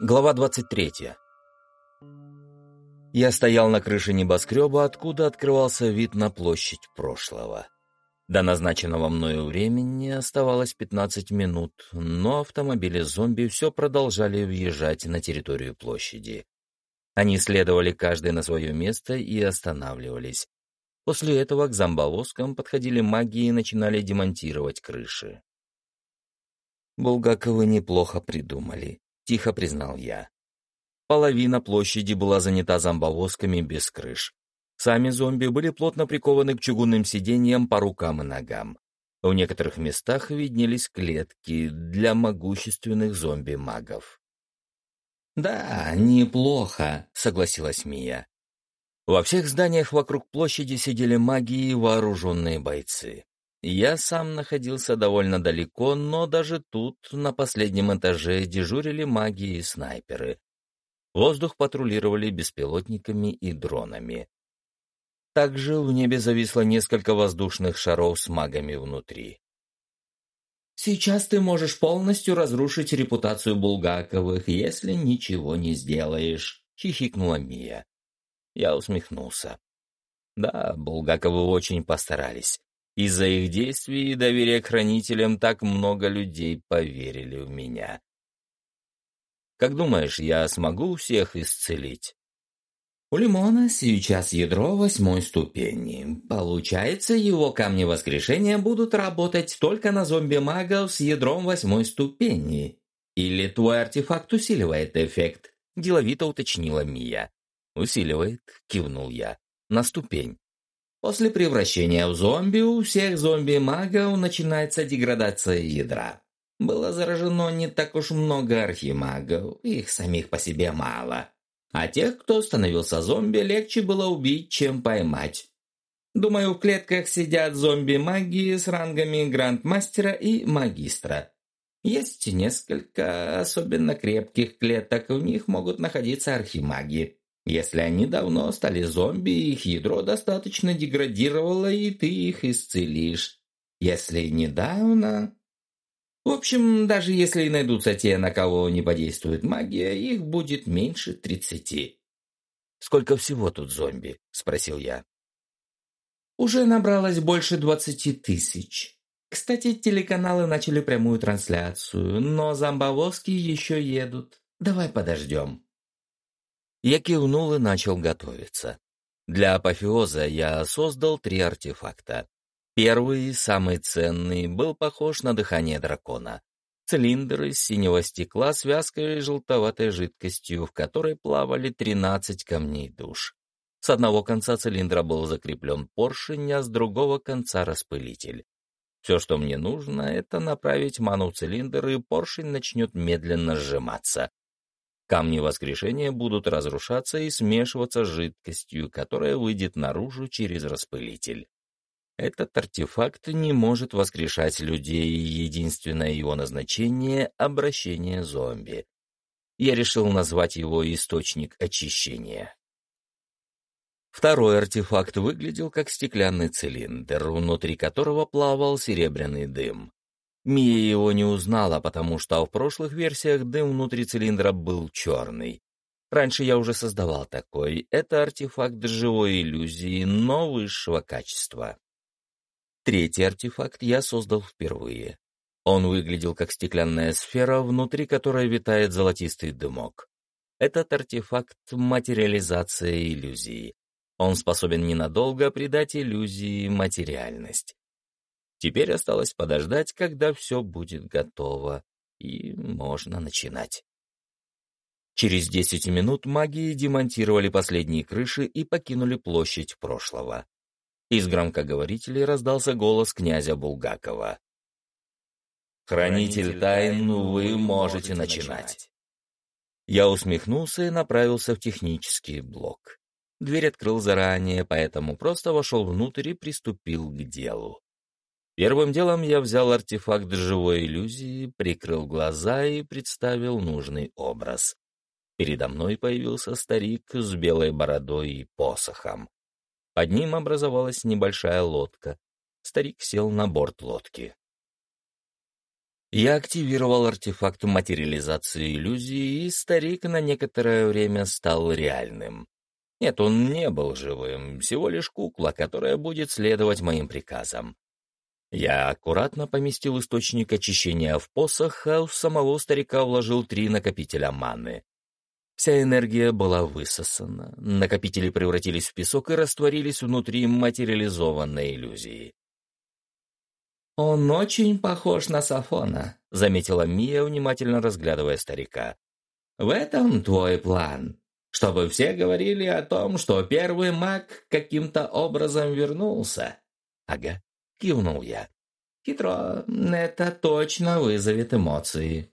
Глава 23. Я стоял на крыше небоскреба, откуда открывался вид на площадь прошлого. До назначенного мною времени оставалось 15 минут, но автомобили зомби все продолжали въезжать на территорию площади. Они следовали каждый на свое место и останавливались. После этого к зомбовозкам подходили маги и начинали демонтировать крыши. Булгаковы неплохо придумали тихо признал я. Половина площади была занята зомбовозками без крыш. Сами зомби были плотно прикованы к чугунным сиденьям по рукам и ногам. В некоторых местах виднелись клетки для могущественных зомби-магов. «Да, неплохо», — согласилась Мия. Во всех зданиях вокруг площади сидели маги и вооруженные бойцы. Я сам находился довольно далеко, но даже тут, на последнем этаже, дежурили маги и снайперы. Воздух патрулировали беспилотниками и дронами. Также в небе зависло несколько воздушных шаров с магами внутри. «Сейчас ты можешь полностью разрушить репутацию Булгаковых, если ничего не сделаешь», — хихикнула Мия. Я усмехнулся. Да, Булгаковы очень постарались. Из-за их действий и доверия к хранителям так много людей поверили в меня. Как думаешь, я смогу всех исцелить? У Лимона сейчас ядро восьмой ступени. Получается, его камни воскрешения будут работать только на зомби-магов с ядром восьмой ступени. Или твой артефакт усиливает эффект? Деловито уточнила Мия. Усиливает, кивнул я. На ступень. После превращения в зомби у всех зомби-магов начинается деградация ядра. Было заражено не так уж много архимагов, их самих по себе мало. А тех, кто становился зомби, легче было убить, чем поймать. Думаю, в клетках сидят зомби-маги с рангами грандмастера и магистра. Есть несколько особенно крепких клеток, в них могут находиться архимаги. Если они давно стали зомби, их ядро достаточно деградировало, и ты их исцелишь. Если недавно... В общем, даже если найдутся те, на кого не подействует магия, их будет меньше тридцати. «Сколько всего тут зомби?» — спросил я. «Уже набралось больше двадцати тысяч. Кстати, телеканалы начали прямую трансляцию, но зомбовозки еще едут. Давай подождем». Я кивнул и начал готовиться. Для апофеоза я создал три артефакта. Первый, самый ценный, был похож на дыхание дракона. Цилиндр из синего стекла с вязкой желтоватой жидкостью, в которой плавали 13 камней душ. С одного конца цилиндра был закреплен поршень, а с другого конца распылитель. Все, что мне нужно, это направить ману в цилиндр, и поршень начнет медленно сжиматься. Камни воскрешения будут разрушаться и смешиваться с жидкостью, которая выйдет наружу через распылитель. Этот артефакт не может воскрешать людей, единственное его назначение — обращение зомби. Я решил назвать его «Источник очищения». Второй артефакт выглядел как стеклянный цилиндр, внутри которого плавал серебряный дым. Мия его не узнала, потому что в прошлых версиях дым внутри цилиндра был черный. Раньше я уже создавал такой. Это артефакт живой иллюзии, но высшего качества. Третий артефакт я создал впервые. Он выглядел как стеклянная сфера, внутри которой витает золотистый дымок. Этот артефакт — материализация иллюзии. Он способен ненадолго придать иллюзии материальность. Теперь осталось подождать, когда все будет готово, и можно начинать. Через десять минут маги демонтировали последние крыши и покинули площадь прошлого. Из громкоговорителей раздался голос князя Булгакова. «Хранитель тайн, вы можете начинать». Я усмехнулся и направился в технический блок. Дверь открыл заранее, поэтому просто вошел внутрь и приступил к делу. Первым делом я взял артефакт живой иллюзии, прикрыл глаза и представил нужный образ. Передо мной появился старик с белой бородой и посохом. Под ним образовалась небольшая лодка. Старик сел на борт лодки. Я активировал артефакт материализации иллюзии, и старик на некоторое время стал реальным. Нет, он не был живым, всего лишь кукла, которая будет следовать моим приказам. Я аккуратно поместил источник очищения в посох, а в самого старика вложил три накопителя маны. Вся энергия была высосана, накопители превратились в песок и растворились внутри материализованной иллюзии. «Он очень похож на Сафона», — заметила Мия, внимательно разглядывая старика. «В этом твой план, чтобы все говорили о том, что первый маг каким-то образом вернулся». «Ага», — кивнул я. «Хитро, это точно вызовет эмоции».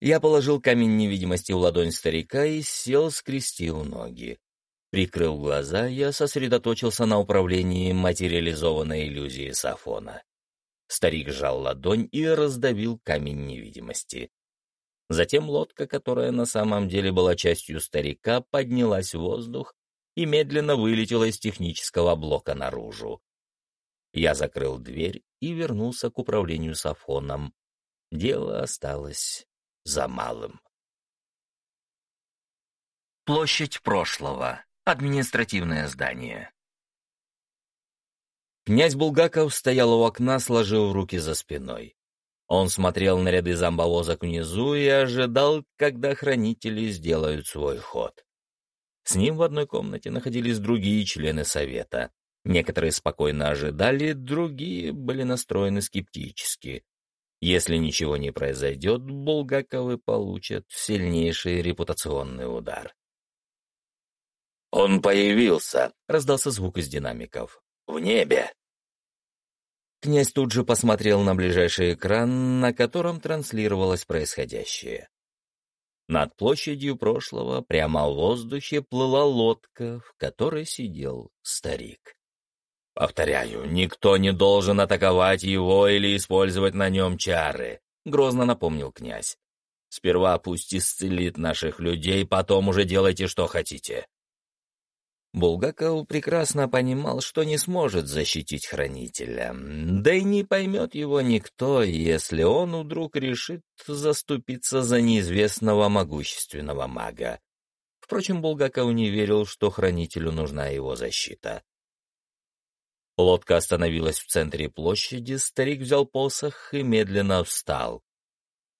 Я положил камень невидимости в ладонь старика и сел, скрестил ноги. Прикрыл глаза, я сосредоточился на управлении материализованной иллюзией Сафона. Старик сжал ладонь и раздавил камень невидимости. Затем лодка, которая на самом деле была частью старика, поднялась в воздух и медленно вылетела из технического блока наружу. Я закрыл дверь и вернулся к управлению Сафоном. Дело осталось за малым. Площадь прошлого. Административное здание. Князь Булгаков стоял у окна, сложив руки за спиной. Он смотрел на ряды зомбовозок внизу и ожидал, когда хранители сделают свой ход. С ним в одной комнате находились другие члены совета. Некоторые спокойно ожидали, другие были настроены скептически. Если ничего не произойдет, Булгаковы получат сильнейший репутационный удар. «Он появился!» — раздался звук из динамиков. «В небе!» Князь тут же посмотрел на ближайший экран, на котором транслировалось происходящее. Над площадью прошлого прямо в воздухе плыла лодка, в которой сидел старик. «Повторяю, никто не должен атаковать его или использовать на нем чары», — грозно напомнил князь. «Сперва пусть исцелит наших людей, потом уже делайте, что хотите». Булгаков прекрасно понимал, что не сможет защитить хранителя, да и не поймет его никто, если он вдруг решит заступиться за неизвестного могущественного мага. Впрочем, Булгаков не верил, что хранителю нужна его защита. Лодка остановилась в центре площади, старик взял посох и медленно встал.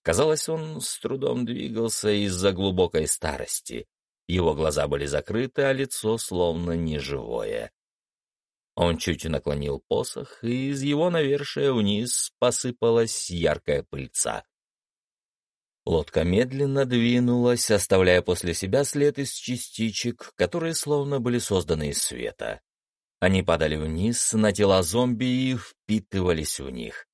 Казалось, он с трудом двигался из-за глубокой старости. Его глаза были закрыты, а лицо словно неживое. Он чуть наклонил посох, и из его навершия вниз посыпалась яркая пыльца. Лодка медленно двинулась, оставляя после себя след из частичек, которые словно были созданы из света. Они падали вниз на тела зомби и впитывались в них.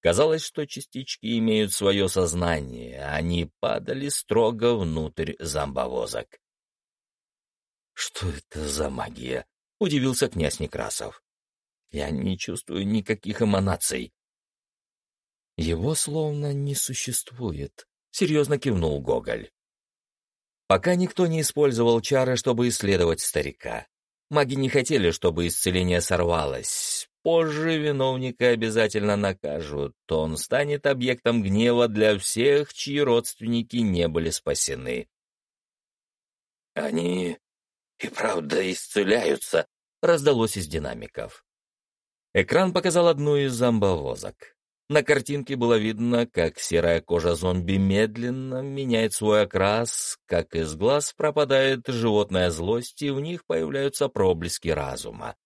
Казалось, что частички имеют свое сознание, а они падали строго внутрь зомбовозок. «Что это за магия?» — удивился князь Некрасов. «Я не чувствую никаких эманаций». «Его словно не существует», — серьезно кивнул Гоголь. Пока никто не использовал чары, чтобы исследовать старика. Маги не хотели, чтобы исцеление сорвалось. Позже виновника обязательно накажут, то он станет объектом гнева для всех, чьи родственники не были спасены. «Они и правда исцеляются», — раздалось из динамиков. Экран показал одну из зомбовозок. На картинке было видно, как серая кожа зомби медленно меняет свой окрас, как из глаз пропадает животная злость, и в них появляются проблески разума.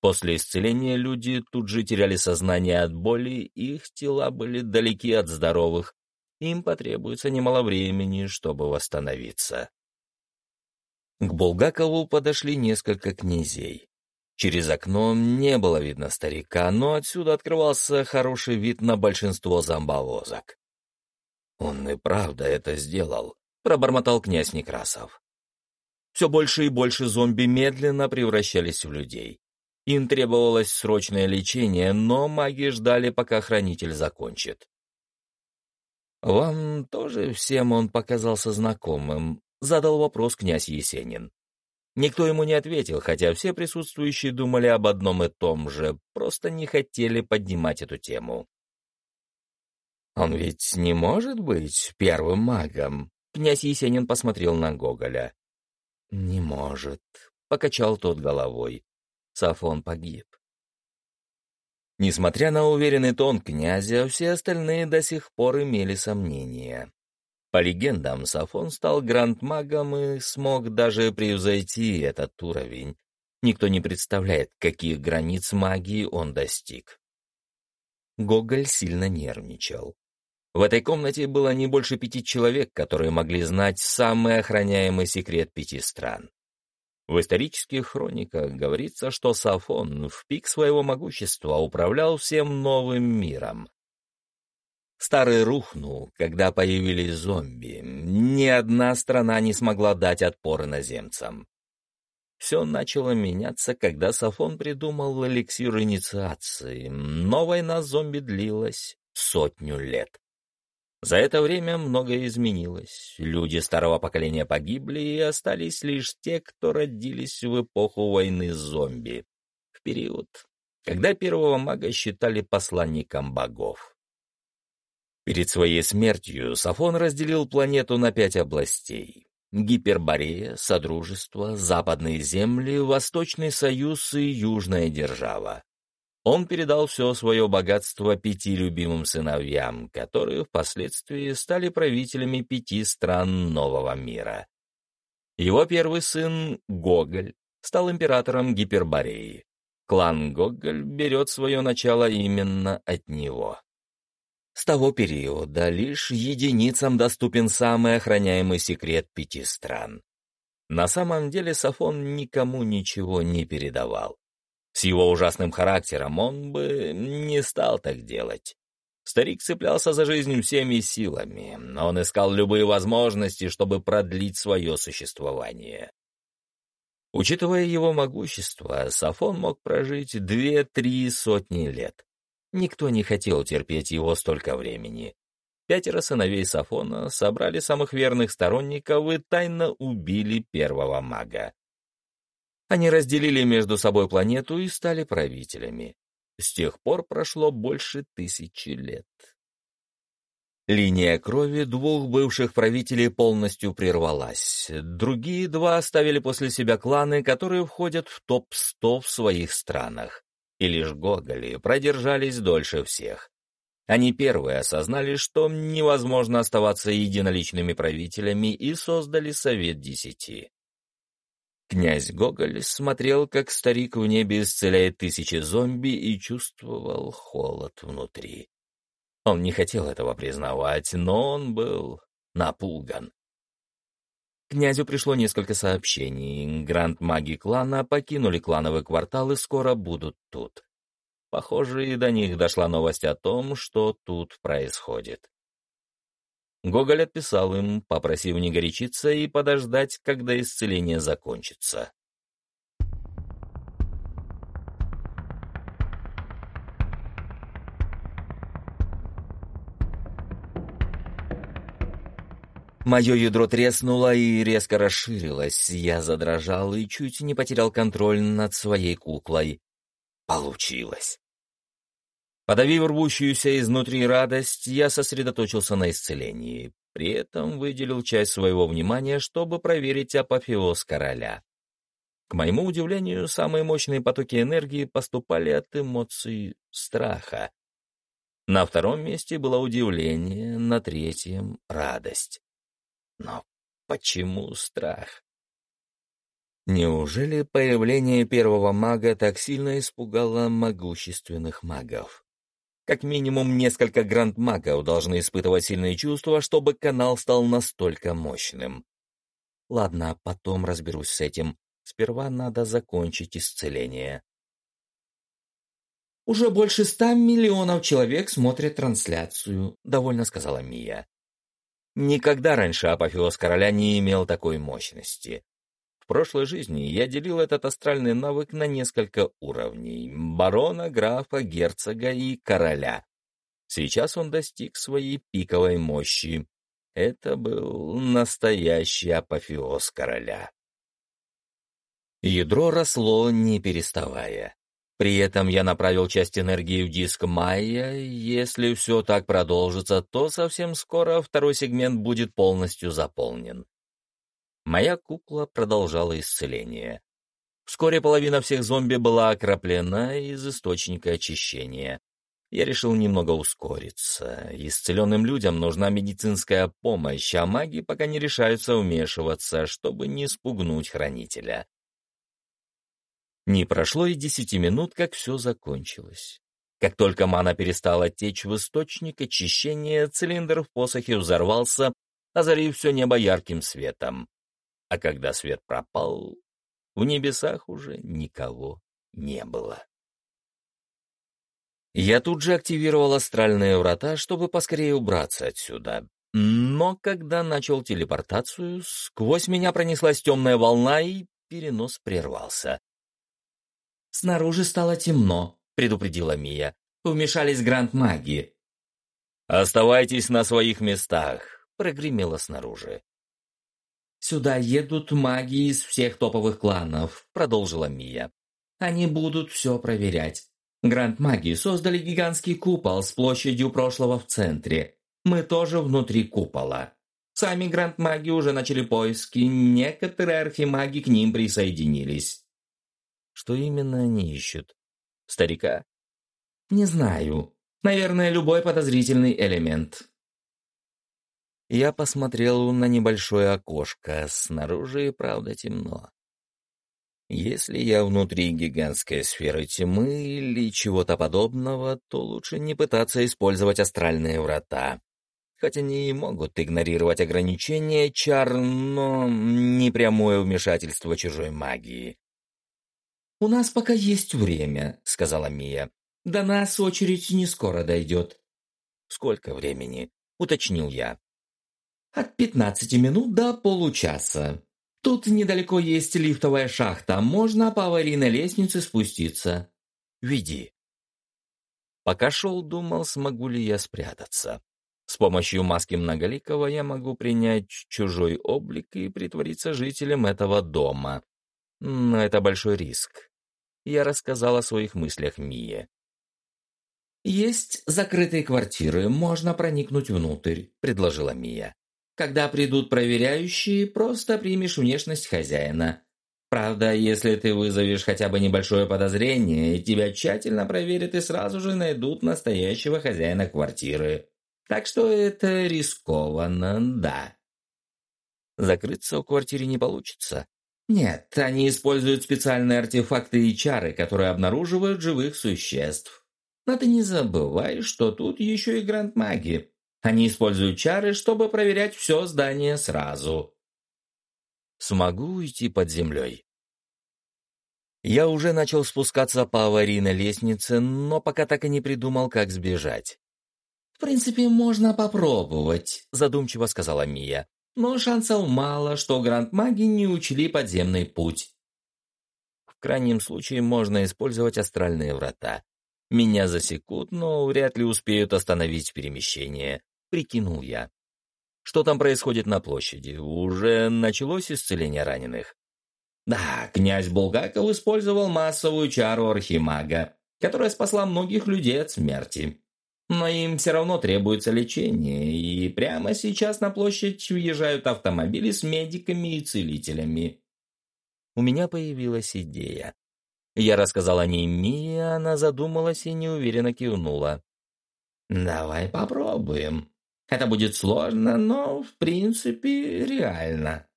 После исцеления люди тут же теряли сознание от боли, их тела были далеки от здоровых, им потребуется немало времени, чтобы восстановиться. К Булгакову подошли несколько князей. Через окно не было видно старика, но отсюда открывался хороший вид на большинство зомбовозок. «Он и правда это сделал», — пробормотал князь Некрасов. Все больше и больше зомби медленно превращались в людей. Им требовалось срочное лечение, но маги ждали, пока хранитель закончит. «Вам тоже всем он показался знакомым?» — задал вопрос князь Есенин. Никто ему не ответил, хотя все присутствующие думали об одном и том же, просто не хотели поднимать эту тему. Он ведь не может быть первым магом. Князь Есенин посмотрел на Гоголя. Не может, покачал тот головой. Сафон погиб. Несмотря на уверенный тон князя, все остальные до сих пор имели сомнения. По легендам, Сафон стал гранд-магом и смог даже превзойти этот уровень. Никто не представляет, каких границ магии он достиг. Гоголь сильно нервничал. В этой комнате было не больше пяти человек, которые могли знать самый охраняемый секрет пяти стран. В исторических хрониках говорится, что Сафон в пик своего могущества управлял всем новым миром. Старый рухнул, когда появились зомби. Ни одна страна не смогла дать отпор иноземцам. Все начало меняться, когда Сафон придумал эликсир инициации, но война с зомби длилась сотню лет. За это время многое изменилось. Люди старого поколения погибли, и остались лишь те, кто родились в эпоху войны зомби, в период, когда первого мага считали посланником богов. Перед своей смертью Сафон разделил планету на пять областей. Гиперборея, Содружество, Западные земли, Восточный Союз и Южная Держава. Он передал все свое богатство пяти любимым сыновьям, которые впоследствии стали правителями пяти стран нового мира. Его первый сын, Гоголь, стал императором Гипербореи. Клан Гоголь берет свое начало именно от него. С того периода лишь единицам доступен самый охраняемый секрет пяти стран. На самом деле Сафон никому ничего не передавал. С его ужасным характером он бы не стал так делать. Старик цеплялся за жизнь всеми силами, но он искал любые возможности, чтобы продлить свое существование. Учитывая его могущество, Сафон мог прожить две-три сотни лет. Никто не хотел терпеть его столько времени. Пятеро сыновей Сафона собрали самых верных сторонников и тайно убили первого мага. Они разделили между собой планету и стали правителями. С тех пор прошло больше тысячи лет. Линия крови двух бывших правителей полностью прервалась. Другие два оставили после себя кланы, которые входят в топ-100 в своих странах. И лишь Гоголи продержались дольше всех. Они первые осознали, что невозможно оставаться единоличными правителями и создали Совет Десяти. Князь Гоголь смотрел, как старик в небе исцеляет тысячи зомби и чувствовал холод внутри. Он не хотел этого признавать, но он был напуган. Князю пришло несколько сообщений. Гранд-маги клана покинули клановый квартал и скоро будут тут. Похоже, и до них дошла новость о том, что тут происходит. Гоголь отписал им, попросив не горячиться и подождать, когда исцеление закончится. Мое ядро треснуло и резко расширилось. Я задрожал и чуть не потерял контроль над своей куклой. Получилось. Подавив рвущуюся изнутри радость, я сосредоточился на исцелении. При этом выделил часть своего внимания, чтобы проверить апофеоз короля. К моему удивлению, самые мощные потоки энергии поступали от эмоций страха. На втором месте было удивление, на третьем — радость. Но почему страх? Неужели появление первого мага так сильно испугало могущественных магов? Как минимум несколько гранд-магов должны испытывать сильные чувства, чтобы канал стал настолько мощным. Ладно, потом разберусь с этим. Сперва надо закончить исцеление. «Уже больше ста миллионов человек смотрят трансляцию», — довольно сказала Мия. Никогда раньше апофеоз короля не имел такой мощности прошлой жизни я делил этот астральный навык на несколько уровней — барона, графа, герцога и короля. Сейчас он достиг своей пиковой мощи. Это был настоящий апофеоз короля. Ядро росло, не переставая. При этом я направил часть энергии в диск Майя. Если все так продолжится, то совсем скоро второй сегмент будет полностью заполнен. Моя кукла продолжала исцеление. Вскоре половина всех зомби была окроплена из источника очищения. Я решил немного ускориться. Исцеленным людям нужна медицинская помощь, а маги пока не решаются вмешиваться, чтобы не спугнуть хранителя. Не прошло и десяти минут, как все закончилось. Как только мана перестала течь в источник очищения, цилиндр в посохе взорвался, озарив все небо ярким светом. А когда свет пропал, в небесах уже никого не было. Я тут же активировал астральные врата, чтобы поскорее убраться отсюда. Но когда начал телепортацию, сквозь меня пронеслась темная волна, и перенос прервался. «Снаружи стало темно», — предупредила Мия. «Вмешались гранд-маги». «Оставайтесь на своих местах», — прогремело снаружи. «Сюда едут маги из всех топовых кланов», — продолжила Мия. «Они будут все проверять. Гранд-маги создали гигантский купол с площадью прошлого в центре. Мы тоже внутри купола. Сами гранд-маги уже начали поиски, некоторые архимаги к ним присоединились. Что именно они ищут? Старика? Не знаю. Наверное, любой подозрительный элемент. Я посмотрел на небольшое окошко. Снаружи и правда темно. Если я внутри гигантской сферы тьмы или чего-то подобного, то лучше не пытаться использовать астральные врата. Хоть они и могут игнорировать ограничения чар, но не прямое вмешательство чужой магии. «У нас пока есть время», — сказала Мия. «До нас очередь не скоро дойдет». «Сколько времени?» — уточнил я. «От пятнадцати минут до получаса. Тут недалеко есть лифтовая шахта, можно по аварийной лестнице спуститься». «Веди». Пока шел, думал, смогу ли я спрятаться. С помощью маски Многоликого я могу принять чужой облик и притвориться жителем этого дома. Но это большой риск я рассказал о своих мыслях Мие. «Есть закрытые квартиры, можно проникнуть внутрь», — предложила Мия. «Когда придут проверяющие, просто примешь внешность хозяина. Правда, если ты вызовешь хотя бы небольшое подозрение, тебя тщательно проверят и сразу же найдут настоящего хозяина квартиры. Так что это рискованно, да». «Закрыться в квартире не получится», нет, они используют специальные артефакты и чары, которые обнаруживают живых существ. Но ты не забывай, что тут еще и гранд-маги. Они используют чары, чтобы проверять все здание сразу. Смогу уйти под землей? Я уже начал спускаться по аварийной лестнице, но пока так и не придумал, как сбежать. «В принципе, можно попробовать», — задумчиво сказала Мия но шансов мало, что гранд-маги не учли подземный путь. В крайнем случае можно использовать астральные врата. Меня засекут, но вряд ли успеют остановить перемещение, прикинул я. Что там происходит на площади? Уже началось исцеление раненых? Да, князь Булгаков использовал массовую чару архимага, которая спасла многих людей от смерти. Но им все равно требуется лечение, и прямо сейчас на площадь въезжают автомобили с медиками и целителями. У меня появилась идея. Я рассказал о ней Мии, она задумалась и неуверенно кивнула. «Давай попробуем. Это будет сложно, но, в принципе, реально».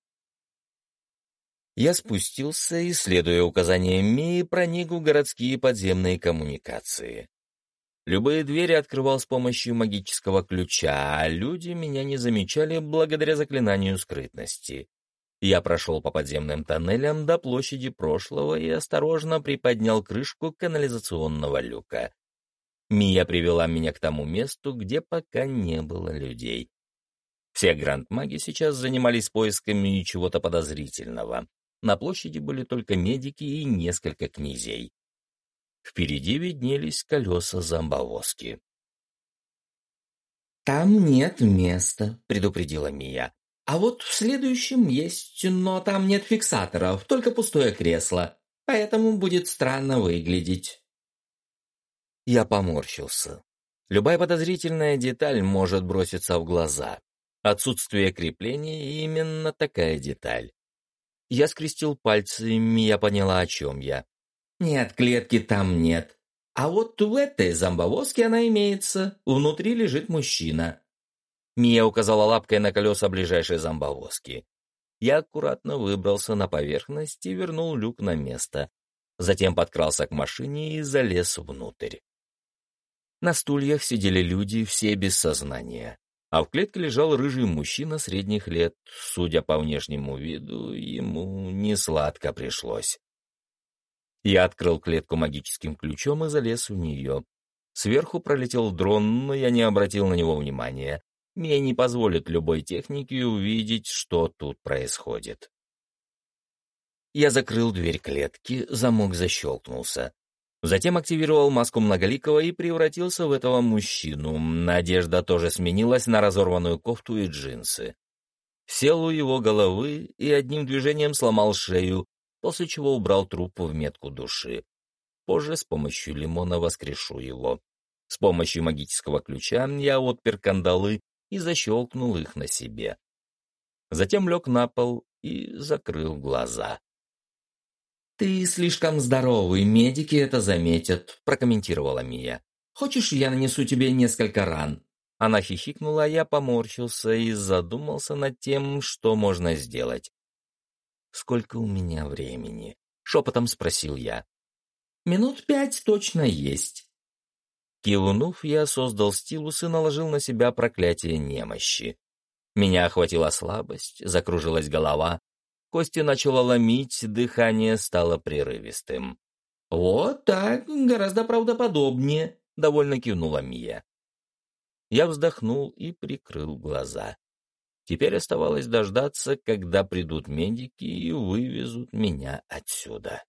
Я спустился и, следуя указаниям Мии, проник в городские подземные коммуникации. Любые двери открывал с помощью магического ключа, а люди меня не замечали благодаря заклинанию скрытности. Я прошел по подземным тоннелям до площади прошлого и осторожно приподнял крышку канализационного люка. Мия привела меня к тому месту, где пока не было людей. Все гранд-маги сейчас занимались поисками чего-то подозрительного. На площади были только медики и несколько князей. Впереди виднелись колеса зомбовозки. «Там нет места», — предупредила Мия. «А вот в следующем есть, но там нет фиксаторов, только пустое кресло, поэтому будет странно выглядеть». Я поморщился. Любая подозрительная деталь может броситься в глаза. Отсутствие крепления — именно такая деталь. Я скрестил пальцы, и я поняла, о чем я. Нет, клетки там нет. А вот в этой зомбовозке она имеется. Внутри лежит мужчина. Мия указала лапкой на колеса ближайшей зомбовозки. Я аккуратно выбрался на поверхность и вернул люк на место. Затем подкрался к машине и залез внутрь. На стульях сидели люди, все без сознания. А в клетке лежал рыжий мужчина средних лет. Судя по внешнему виду, ему не сладко пришлось. Я открыл клетку магическим ключом и залез в нее. Сверху пролетел дрон, но я не обратил на него внимания. Мне не позволит любой технике увидеть, что тут происходит. Я закрыл дверь клетки, замок защелкнулся. Затем активировал маску Многоликого и превратился в этого мужчину. Надежда тоже сменилась на разорванную кофту и джинсы. Сел у его головы и одним движением сломал шею, после чего убрал труп в метку души. Позже с помощью лимона воскрешу его. С помощью магического ключа я отпер кандалы и защелкнул их на себе. Затем лег на пол и закрыл глаза. «Ты слишком здоровый, медики это заметят», — прокомментировала Мия. «Хочешь, я нанесу тебе несколько ран?» Она хихикнула, а я поморщился и задумался над тем, что можно сделать. «Сколько у меня времени?» — шепотом спросил я. «Минут пять точно есть». Кивнув, я создал стилус и наложил на себя проклятие немощи. Меня охватила слабость, закружилась голова, кости начало ломить, дыхание стало прерывистым. «Вот так, гораздо правдоподобнее», — довольно кивнула Мия. Я вздохнул и прикрыл глаза. Теперь оставалось дождаться, когда придут медики и вывезут меня отсюда.